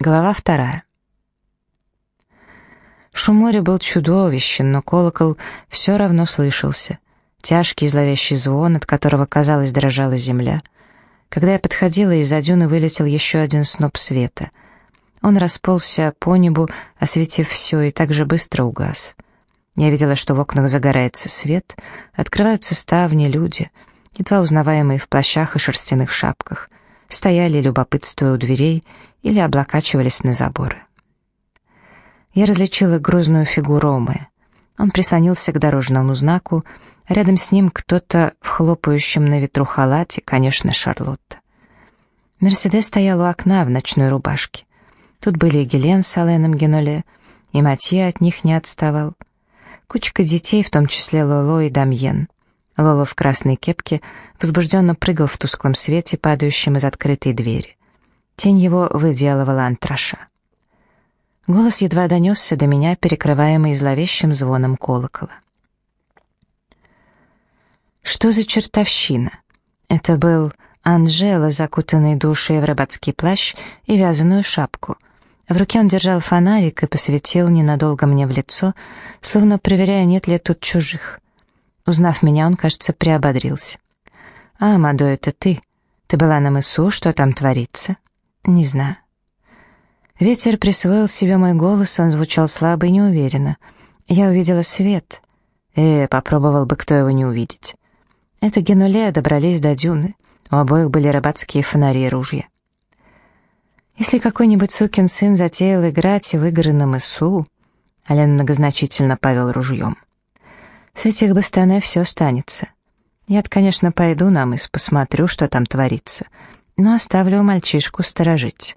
Глава вторая. Шум моря был чудовищен, но колокол все равно слышался. Тяжкий зловещий звон, от которого, казалось, дрожала земля. Когда я подходила, из-за дюны вылетел еще один сноп света. Он расползся по небу, осветив все, и так же быстро угас. Я видела, что в окнах загорается свет, открываются ставни, люди, едва узнаваемые в плащах и шерстяных шапках, стояли, любопытствуя у дверей, или облокачивались на заборы. Я различила грузную фигуру Ромы. Он прислонился к дорожному знаку, рядом с ним кто-то в хлопающем на ветру халате, конечно, Шарлотта. Мерседес стоял у окна в ночной рубашке. Тут были и Гелен с Аленом Геноле, и Матье от них не отставал. Кучка детей, в том числе Лоло и Дамьен. Лоло в красной кепке возбужденно прыгал в тусклом свете, падающем из открытой двери. Тень его выделывала антраша. Голос едва донесся до меня, перекрываемый зловещим звоном колокола. Что за чертовщина? Это был Анжела, закутанный душей в рыбацкий плащ и вязаную шапку. В руке он держал фонарик и посветил ненадолго мне в лицо, словно проверяя, нет ли тут чужих. Узнав меня, он, кажется, приободрился. «А, Мадо, это ты? Ты была на мысу, что там творится?» Не знаю. Ветер присвоил себе мой голос, он звучал слабо и неуверенно. Я увидела свет. Э, попробовал бы кто его не увидеть. Это Генуле добрались до дюны. У обоих были рыбацкие фонари и ружья. Если какой-нибудь сукин сын затеял играть в игры на мысу, Ален многозначительно повел ружьем. С этих бастане все останется. я конечно, пойду на мыс, посмотрю, что там творится — но оставлю мальчишку сторожить.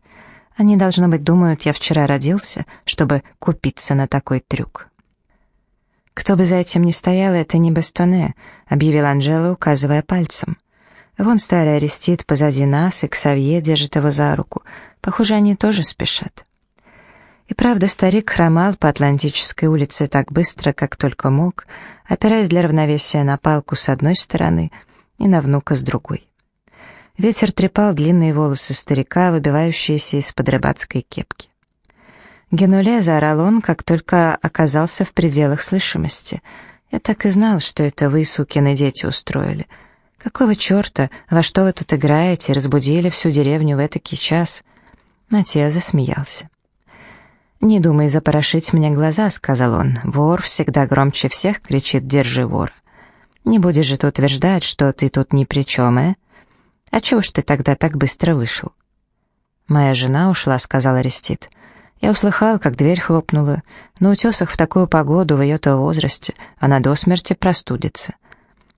Они, должно быть, думают, я вчера родился, чтобы купиться на такой трюк. «Кто бы за этим ни стоял, это не Бастоне», — объявил Анжела, указывая пальцем. «Вон старый Арестит позади нас, и Ксавье держит его за руку. Похоже, они тоже спешат». И правда, старик хромал по Атлантической улице так быстро, как только мог, опираясь для равновесия на палку с одной стороны и на внука с другой. Ветер трепал длинные волосы старика, выбивающиеся из-под рыбацкой кепки. Генуле заорал он, как только оказался в пределах слышимости. Я так и знал, что это вы, сукины дети, устроили. Какого черта, во что вы тут играете, разбудили всю деревню в этакий час?» Матья засмеялся. «Не думай запорошить мне глаза», — сказал он. «Вор всегда громче всех кричит «держи вора». Не будешь же ты утверждать, что ты тут ни при чем, э?» «А чего ж ты тогда так быстро вышел?» «Моя жена ушла», — сказал Арестит. Я услыхал, как дверь хлопнула. На утесах в такую погоду, в ее-то возрасте, она до смерти простудится.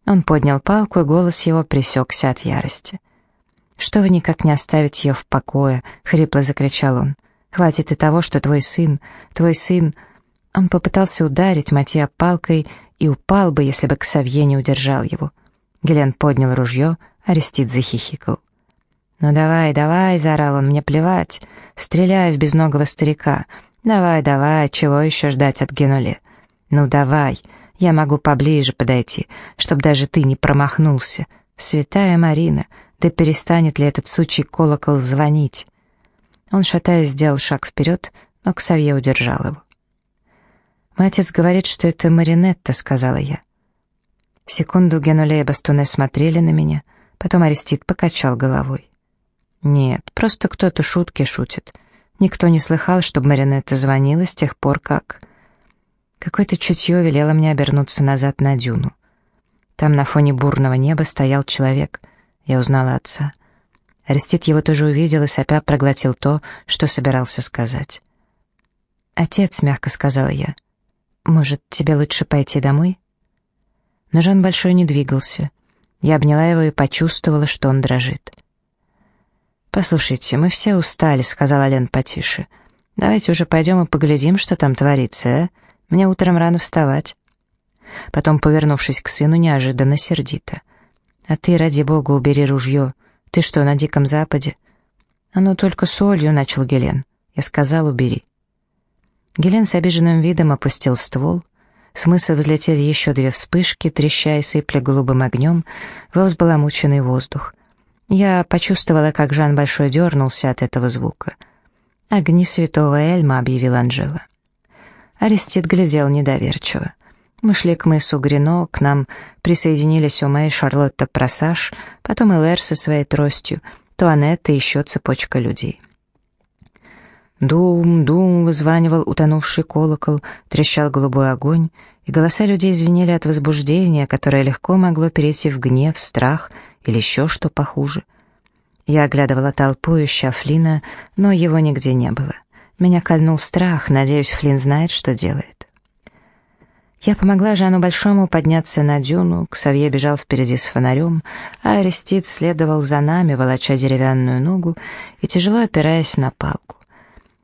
Он поднял палку, и голос его пресекся от ярости. «Что вы никак не оставите ее в покое?» — хрипло закричал он. «Хватит и того, что твой сын, твой сын...» Он попытался ударить Матья палкой и упал бы, если бы Ксавье не удержал его. Гелен поднял ружье, Арестит захихикал. «Ну давай, давай», — заорал он, — «мне плевать. Стреляй в безногого старика. Давай, давай, чего еще ждать от Генуле? Ну давай, я могу поближе подойти, чтобы даже ты не промахнулся. Святая Марина, да перестанет ли этот сучий колокол звонить?» Он, шатаясь, сделал шаг вперед, но Ксавье удержал его. «Мой отец говорит, что это Маринетта», — сказала я. Секунду Генуле и Бастуне смотрели на меня, потом Арестит покачал головой. «Нет, просто кто-то шутки шутит. Никто не слыхал, чтобы Маринетта звонила с тех пор, как...» Какое-то чутье велело мне обернуться назад на дюну. Там на фоне бурного неба стоял человек. Я узнала отца. Арестит его тоже увидел и сопя проглотил то, что собирался сказать. «Отец», — мягко сказала я, — «может, тебе лучше пойти домой?» но Жан Большой не двигался. Я обняла его и почувствовала, что он дрожит. «Послушайте, мы все устали», — сказала Лен потише. «Давайте уже пойдем и поглядим, что там творится, а? Мне утром рано вставать». Потом, повернувшись к сыну, неожиданно сердито. «А ты, ради бога, убери ружье. Ты что, на Диком Западе?» «Оно только солью», — начал Гелен. Я сказал, убери. Гелен с обиженным видом опустил ствол — с мыса взлетели еще две вспышки, треща и сыпля голубым огнем в взбаламученный воздух. Я почувствовала, как Жан Большой дернулся от этого звука. «Огни святого Эльма», — объявил Анжела. Арестит глядел недоверчиво. Мы шли к мысу Грино, к нам присоединились Оме и Шарлотта Просаж, потом Элэр со своей тростью, Туанетта и еще цепочка людей. Дум, дум, вызванивал утонувший колокол, трещал голубой огонь, и голоса людей звенели от возбуждения, которое легко могло перейти в гнев, страх или еще что похуже. Я оглядывала толпу, ища Флина, но его нигде не было. Меня кольнул страх, надеюсь, Флин знает, что делает. Я помогла Жану Большому подняться на дюну, Ксавье бежал впереди с фонарем, а Арестит следовал за нами, волоча деревянную ногу и тяжело опираясь на палку.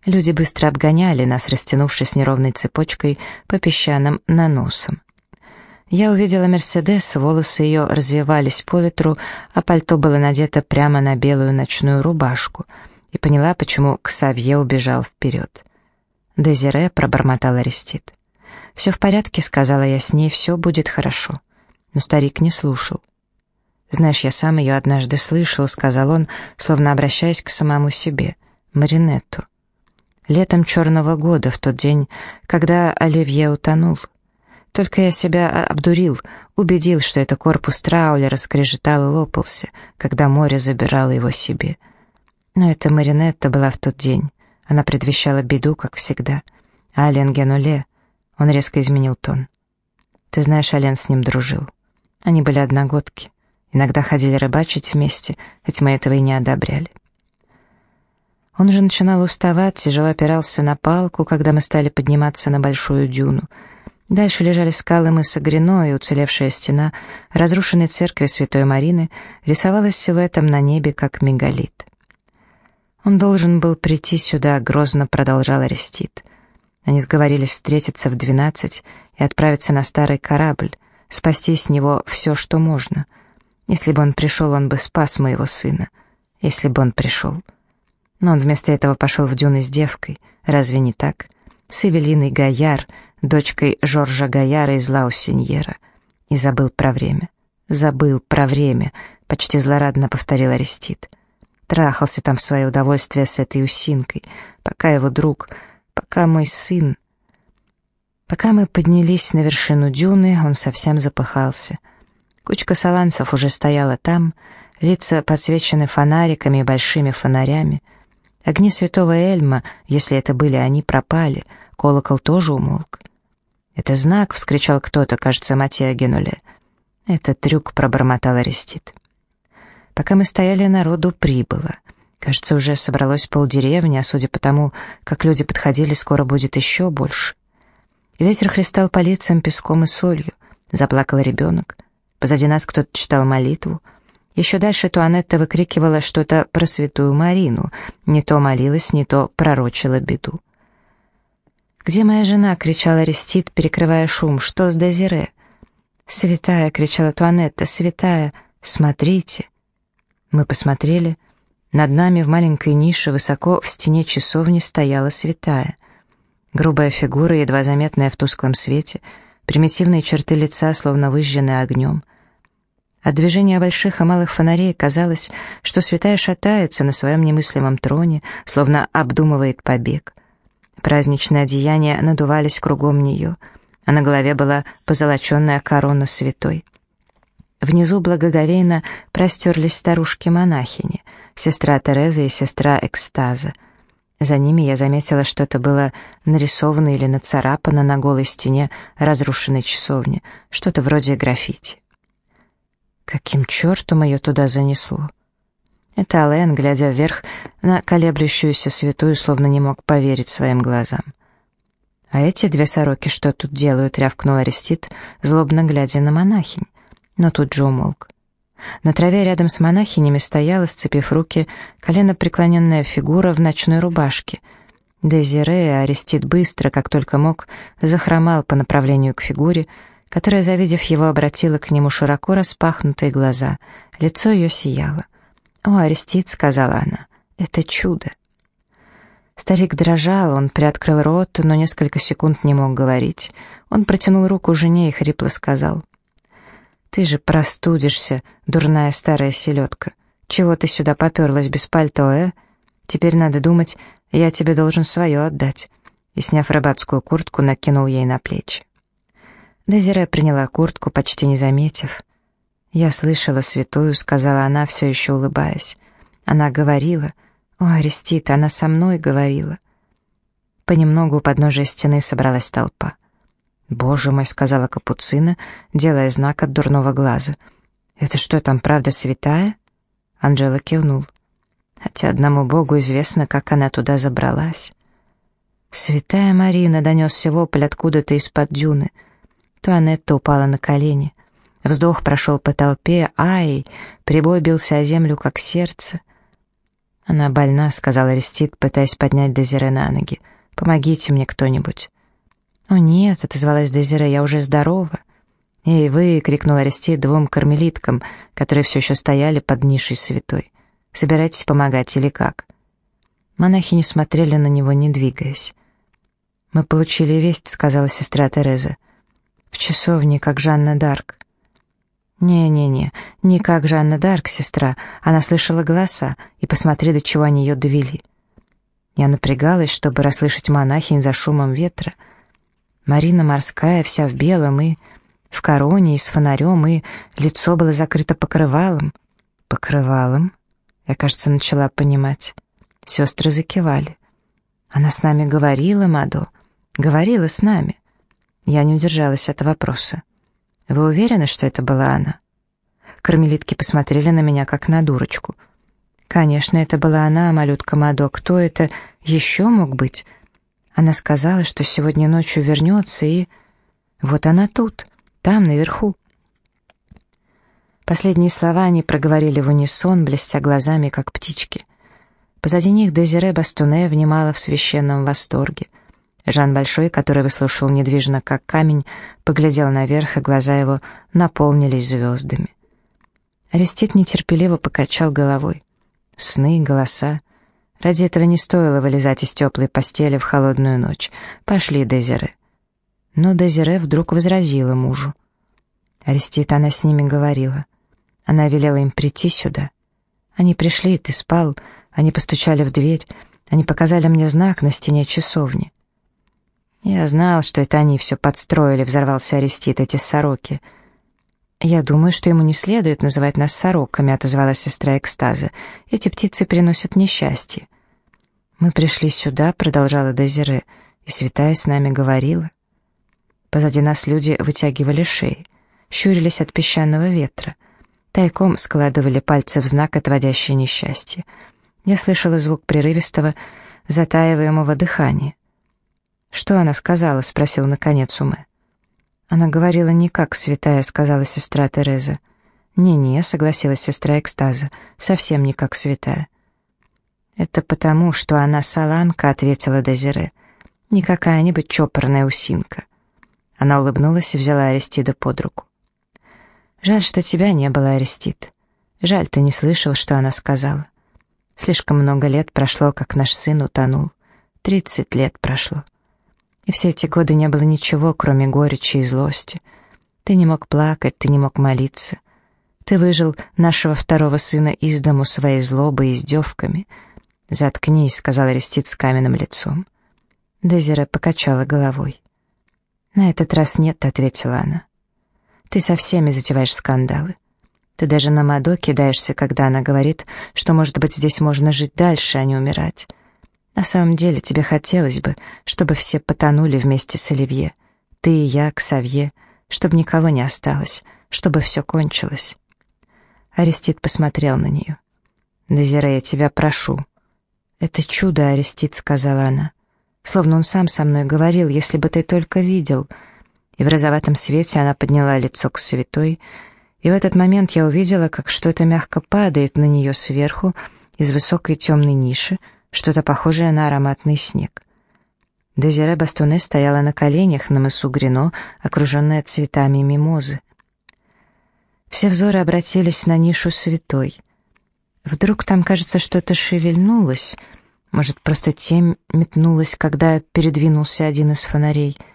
Люди быстро обгоняли нас, растянувшись неровной цепочкой по песчаным наносам. Я увидела Мерседес, волосы ее развивались по ветру, а пальто было надето прямо на белую ночную рубашку, и поняла, почему Ксавье убежал вперед. «Дезире», — пробормотал Арестит. «Все в порядке», — сказала я с ней, — «все будет хорошо». Но старик не слушал. «Знаешь, я сам ее однажды слышал», — сказал он, словно обращаясь к самому себе, Маринетту. Летом черного года, в тот день, когда Оливье утонул. Только я себя обдурил, убедил, что это корпус траулера скрежетал и лопался, когда море забирало его себе. Но эта Маринетта была в тот день. Она предвещала беду, как всегда. А Ален Генуле, он резко изменил тон. Ты знаешь, Ален с ним дружил. Они были одногодки. Иногда ходили рыбачить вместе, хоть мы этого и не одобряли. Он же начинал уставать, тяжело опирался на палку, когда мы стали подниматься на большую дюну. Дальше лежали скалы мыса Грино, и уцелевшая стена разрушенной церкви Святой Марины рисовалась силуэтом на небе, как мегалит. Он должен был прийти сюда, грозно продолжал Арестит. Они сговорились встретиться в двенадцать и отправиться на старый корабль, спасти с него все, что можно. Если бы он пришел, он бы спас моего сына. Если бы он пришел. Но он вместо этого пошел в дюны с девкой. Разве не так? С Эвелиной Гаяр, дочкой Жоржа Гаяра из Лаусеньера. И забыл про время. Забыл про время, почти злорадно повторил Арестит. Трахался там в свое удовольствие с этой усинкой, пока его друг, пока мой сын... Пока мы поднялись на вершину дюны, он совсем запыхался. Кучка саланцев уже стояла там, лица подсвечены фонариками и большими фонарями — Огни святого Эльма, если это были они, пропали. Колокол тоже умолк. «Это знак!» — вскричал кто-то, кажется, Матья Генуле. «Это трюк», — пробормотал Арестит. Пока мы стояли, народу прибыло. Кажется, уже собралось полдеревни, а судя по тому, как люди подходили, скоро будет еще больше. Ветер хлестал по лицам песком и солью. Заплакал ребенок. Позади нас кто-то читал молитву — еще дальше Туанетта выкрикивала что-то про святую Марину, не то молилась, не то пророчила беду. «Где моя жена?» — кричала Арестит, перекрывая шум. «Что с Дезире?» «Святая!» — кричала Туанетта. «Святая! Смотрите!» Мы посмотрели. Над нами в маленькой нише высоко в стене часовни стояла святая. Грубая фигура, едва заметная в тусклом свете, примитивные черты лица, словно выжженные огнем — от движения больших и малых фонарей казалось, что святая шатается на своем немыслимом троне, словно обдумывает побег. Праздничные одеяния надувались кругом нее, а на голове была позолоченная корона святой. Внизу благоговейно простерлись старушки-монахини, сестра Тереза и сестра Экстаза. За ними я заметила, что это было нарисовано или нацарапано на голой стене разрушенной часовни, что-то вроде граффити. Каким чертом ее туда занесло? Это Ален, глядя вверх на колеблющуюся святую, словно не мог поверить своим глазам. «А эти две сороки что тут делают?» — рявкнул Арестит, злобно глядя на монахинь. Но тут же умолк. На траве рядом с монахинями стояла, сцепив руки, колено преклоненная фигура в ночной рубашке. Дезире Арестит быстро, как только мог, захромал по направлению к фигуре, которая, завидев его, обратила к нему широко распахнутые глаза. Лицо ее сияло. «О, Арестит», — сказала она, — «это чудо». Старик дрожал, он приоткрыл рот, но несколько секунд не мог говорить. Он протянул руку жене и хрипло сказал. «Ты же простудишься, дурная старая селедка. Чего ты сюда поперлась без пальто, э? Теперь надо думать, Я тебе должен свое отдать». И, сняв рыбацкую куртку, накинул ей на плечи. Дезире приняла куртку, почти не заметив. «Я слышала святую», — сказала она, все еще улыбаясь. Она говорила. «О, Арестита, она со мной говорила». Понемногу у подножия стены собралась толпа. «Боже мой», — сказала Капуцина, делая знак от дурного глаза. «Это что там, правда святая?» Анжела кивнул. Хотя одному Богу известно, как она туда забралась. «Святая Марина!» — донесся вопль откуда-то из-под дюны. Туанетта упала на колени. Вздох прошел по толпе. «Ай!» Прибой бился о землю, как сердце. «Она больна», — сказал Арестит, пытаясь поднять Дезире на ноги. «Помогите мне кто-нибудь». «О нет», — отозвалась Дезире, — «я уже здорова». «Эй, вы!» — крикнул Арестит двум кармелиткам, которые все еще стояли под нишей святой. «Собираетесь помогать или как?» Монахи не смотрели на него, не двигаясь. «Мы получили весть», — сказала сестра Тереза. «В часовне, как Жанна Дарк». «Не-не-не, не как Жанна Дарк, сестра. Она слышала голоса, и посмотри, до чего они ее довели». Я напрягалась, чтобы расслышать монахинь за шумом ветра. Марина морская, вся в белом, и в короне, и с фонарем, и лицо было закрыто покрывалом. Покрывалом? Я, кажется, начала понимать. Сестры закивали. Она с нами говорила, Мадо. Говорила с нами. Я не удержалась от вопроса. Вы уверены, что это была она? Кармелитки посмотрели на меня, как на дурочку. Конечно, это была она, малютка Мадо. Кто это еще мог быть? Она сказала, что сегодня ночью вернется, и... Вот она тут, там, наверху. Последние слова они проговорили в унисон, блестя глазами, как птички. Позади них Дезире Бастуне внимала в священном восторге. Жан Большой, который выслушал недвижно, как камень, поглядел наверх, и глаза его наполнились звездами. Арестит нетерпеливо покачал головой. Сны, голоса. Ради этого не стоило вылезать из теплой постели в холодную ночь. Пошли, Дезире. Но Дезире вдруг возразила мужу. Арестит, она с ними говорила. Она велела им прийти сюда. Они пришли, ты спал, они постучали в дверь, они показали мне знак на стене часовни. Я знал, что это они все подстроили, взорвался Арестит, эти сороки. Я думаю, что ему не следует называть нас сороками, отозвалась сестра экстаза. Эти птицы приносят несчастье. Мы пришли сюда, продолжала Дезире, и святая с нами говорила. Позади нас люди вытягивали шеи, щурились от песчаного ветра тайком складывали пальцы в знак, отводящий несчастье. Я слышала звук прерывистого, затаиваемого дыхания. «Что она сказала?» — спросил наконец Уме. «Она говорила не как святая», — сказала сестра Тереза. «Не-не», — согласилась сестра Экстаза, — «совсем не как святая». «Это потому, что она саланка», — ответила Дезире. «Не какая-нибудь чопорная усинка». Она улыбнулась и взяла Аристида под руку. Жаль, что тебя не было, Арестит. Жаль, ты не слышал, что она сказала. Слишком много лет прошло, как наш сын утонул. Тридцать лет прошло. И все эти годы не было ничего, кроме горечи и злости. Ты не мог плакать, ты не мог молиться. Ты выжил нашего второго сына из дому своей злобой и издевками. «Заткнись», — сказал Арестит с каменным лицом. Дезира покачала головой. «На этот раз нет», — ответила она. Ты со всеми затеваешь скандалы. Ты даже на Мадо кидаешься, когда она говорит, что, может быть, здесь можно жить дальше, а не умирать. На самом деле тебе хотелось бы, чтобы все потонули вместе с Оливье. Ты и я, Ксавье, чтобы никого не осталось, чтобы все кончилось. Арестит посмотрел на нее. «Дезире, я тебя прошу». «Это чудо, Арестит», — сказала она. «Словно он сам со мной говорил, если бы ты только видел» и в розоватом свете она подняла лицо к святой, и в этот момент я увидела, как что-то мягко падает на нее сверху из высокой темной ниши, что-то похожее на ароматный снег. Дезире Бастоне стояла на коленях на мысу Грино, окруженная цветами мимозы. Все взоры обратились на нишу святой. Вдруг там, кажется, что-то шевельнулось, может, просто тень метнулась, когда передвинулся один из фонарей —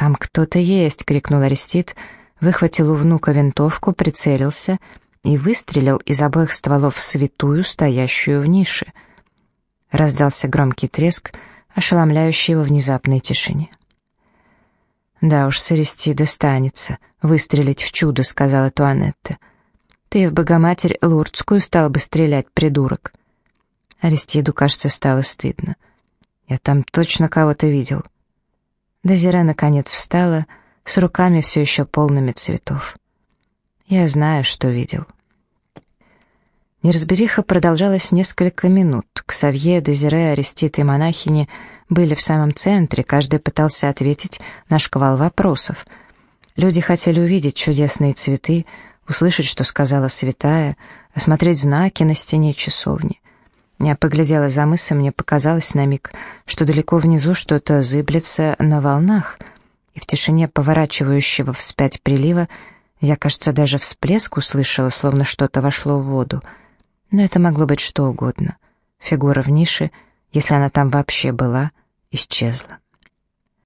«Там кто-то есть!» — крикнул Арестит, выхватил у внука винтовку, прицелился и выстрелил из обоих стволов в святую, стоящую в нише. Раздался громкий треск, ошеломляющий его внезапной тишине. «Да уж, с Аристида станется выстрелить в чудо», — сказала Туанетта. «Ты в Богоматерь Лурдскую стал бы стрелять, придурок». Аристиду, кажется, стало стыдно. «Я там точно кого-то видел». Дезире наконец встала, с руками все еще полными цветов. «Я знаю, что видел». Неразбериха продолжалась несколько минут. Ксавье, Дезире, Арестит и монахини были в самом центре, каждый пытался ответить на шквал вопросов. Люди хотели увидеть чудесные цветы, услышать, что сказала святая, осмотреть знаки на стене часовни. Я поглядела за мыс, и мне показалось на миг, что далеко внизу что-то зыблется на волнах, и в тишине поворачивающего вспять прилива я, кажется, даже всплеск услышала, словно что-то вошло в воду — но это могло быть что угодно. Фигура в нише, если она там вообще была, исчезла.